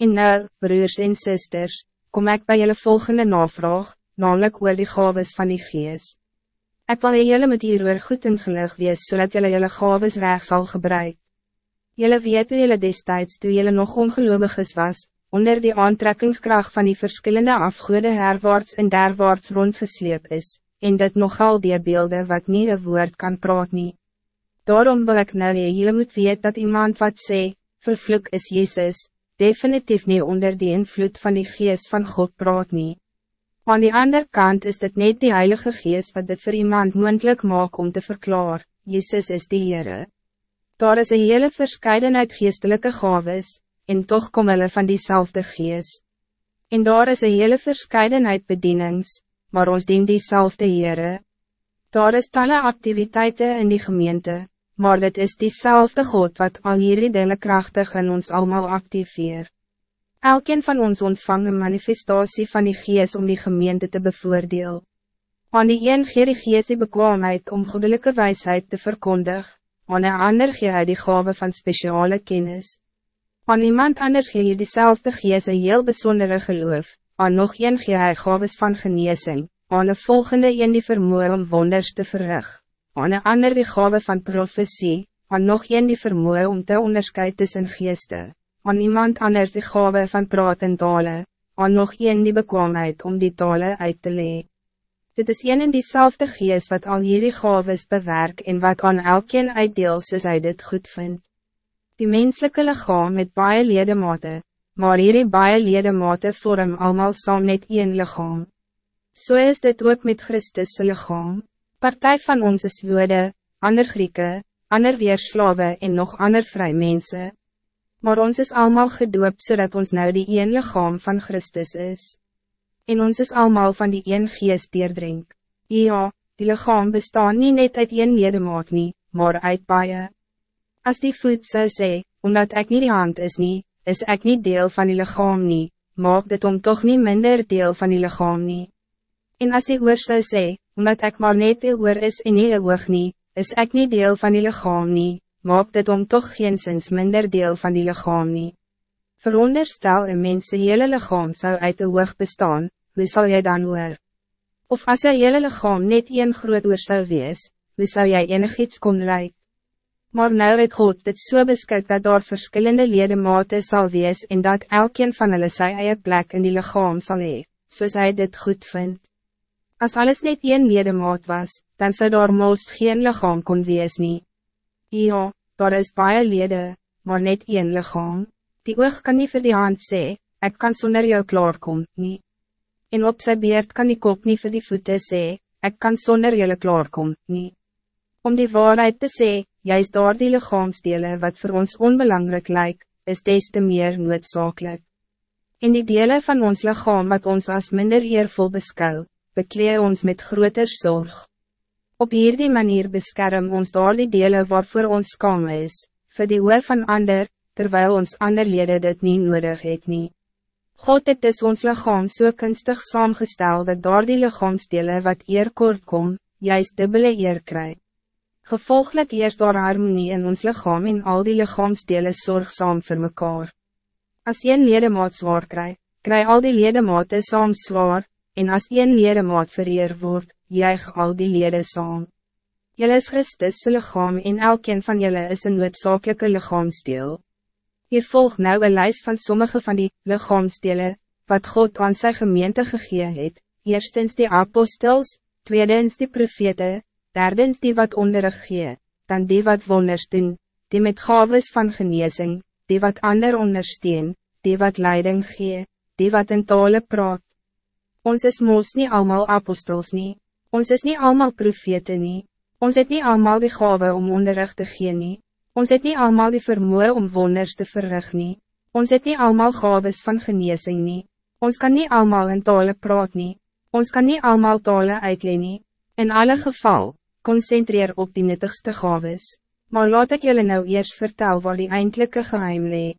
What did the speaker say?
En nou, broers en zusters, kom ik bij jullie volgende navraag, namelijk oor die gaves van die gees. Ik wil jullie met hier weer goed ingelig wees, zodat jullie jullie gaves recht zal gebruiken. Jullie weten jullie destijds, toen jullie nog ongeloovig was, onder die aantrekkingskracht van die verschillende afgoede herwaarts en derwaarts rondgesleep is, en dit nogal die beelden wat niet een woord kan praat nie. Daarom wil ik nou nie, jullie moet weten dat iemand wat sê, vervloek is Jezus, definitief niet onder die invloed van die geest van God praat nie. Aan die andere kant is het net die Heilige Geest wat dit voor iemand moendlik maak om te verklaren, Jezus is die Heere. Daar is een hele verscheidenheid geestelijke gaves, en toch kom hulle van diezelfde geest. En daar is een hele verscheidenheid bedienings, maar ons dien diezelfde Heere. Daar is talle activiteiten in die gemeente, maar dit is diezelfde God wat al hierdie dinge krachtig in ons allemaal activeer. Elkeen van ons ontvang een manifestatie van die geest om die gemeente te bevoordeel. Aan die een gee die geest die bekwaamheid om goddelijke wijsheid te verkondigen, aan een ander gee hy die gave van speciale kennis. Aan iemand anders gee je diezelfde gees een heel bijzondere geloof, aan nog een gee hy gaves van genezing, aan een volgende een die vermoe om wonders te verrig, aan een ander die gave van profetie, aan nog een die vermoe om te onderscheid tussen geeste, aan iemand anders die gave van praat en tale, aan nog een die bekwaamheid om die tale uit te lee. Dit is een en diezelfde gees wat al hierdie gaves bewerk en wat aan elkeen uitdeel soos hy dit goed vindt die menselijke lichaam met baie ledemate, maar hierdie baie ledemate vorm allemaal saam net een lichaam. So is dit ook met Christus lichaam. Partij van ons is Jode, ander Grieken, ander weerslawe en nog ander vrij mensen. Maar ons is allemaal gedoop zodat ons nou die een lichaam van Christus is. En ons is allemaal van die een geest deerdrink. Ja, die lichaam bestaan niet net uit een ledemaat nie, maar uit baie. Als die voet zou zeggen, omdat ik niet die hand is niet, is ik niet deel van die lichaam niet, maak dit om toch niet minder deel van die lichaam niet. En als die oor zou zeggen, omdat ik maar net die oor is en nie oog niet, is ik niet deel van die lichaam niet, maak dit om toch geen zins minder deel van die lichaam niet. Veronderstel een mens hele lichaam zou uit de oog bestaan, hoe zal jij dan oor? Of als je hele lichaam net een groot oor zou wees, hoe zou jij enig iets kon rijden? Maar nou het God dit so beskik dat daar verschillende ledemate sal wees en dat elkeen van hulle sy eie plek in die lichaam sal hee, soos hy dit goed vindt. Als alles net een ledemaat was, dan zou daar most geen lichaam kon wees nie. Ja, daar is baie lede, maar net een lichaam. Die oog kan niet vir die hand sê, ek kan sonder jou klaarkom, nie. En op sy beerd kan die kop niet vir die voete sê, ek kan sonder julle klaarkom, nie. Om die waarheid te sê, juist door die lichaamsdelen wat voor ons onbelangrijk lijkt, is des te meer noodzakelijk. In die delen van ons lichaam wat ons als minder eervol beskou, bekleed ons met groter zorg. Op hierdie manier beskerm ons door die delen waarvoor ons kam is, voor die oor van ander, terwijl ons ander lede dit niet nodig het nie. God het is ons lichaam so kunstig saamgestel dat door die lichaamsdelen wat eer kort kom, juist dubbele eer krijgt. Gevolglik eerst door harmonie in ons lichaam en al die lichaamsdelen zorgzaam voor mekaar. Als een ledemaat zwaar krijgt, krijg al die ledematen saam zwaar, en als een ledemaat vereer wordt, juig al die leden saam. Jelle is Christus lichaam en elkeen van jullie is een noodzakelijke lichaamsdeel. Hier volgt nou een lijst van sommige van die lichaamsdelen, wat God aan zijn gemeente gegeven heeft. Eerstens die apostels, tweedens die profete, derdens die wat onderrig gee, dan die wat wonders doen, die met gaves van genezing, die wat ander ondersteun, die wat leiding gee, die wat in tale praat. Ons is mos niet allemaal apostels nie, ons is niet allemaal profete nie, ons het niet allemaal die gave om onderrig te gee nie, ons het niet allemaal die vermoe om wonders te verrig nie, ons het niet allemaal gaves van genezing nie, ons kan niet allemaal in tale praat nie, ons kan niet allemaal tale uitleen nie, in alle geval, concentreer op die nuttigste gaves. Maar laat ik jullie nou eerst vertel waar die eindelijke geheim lee.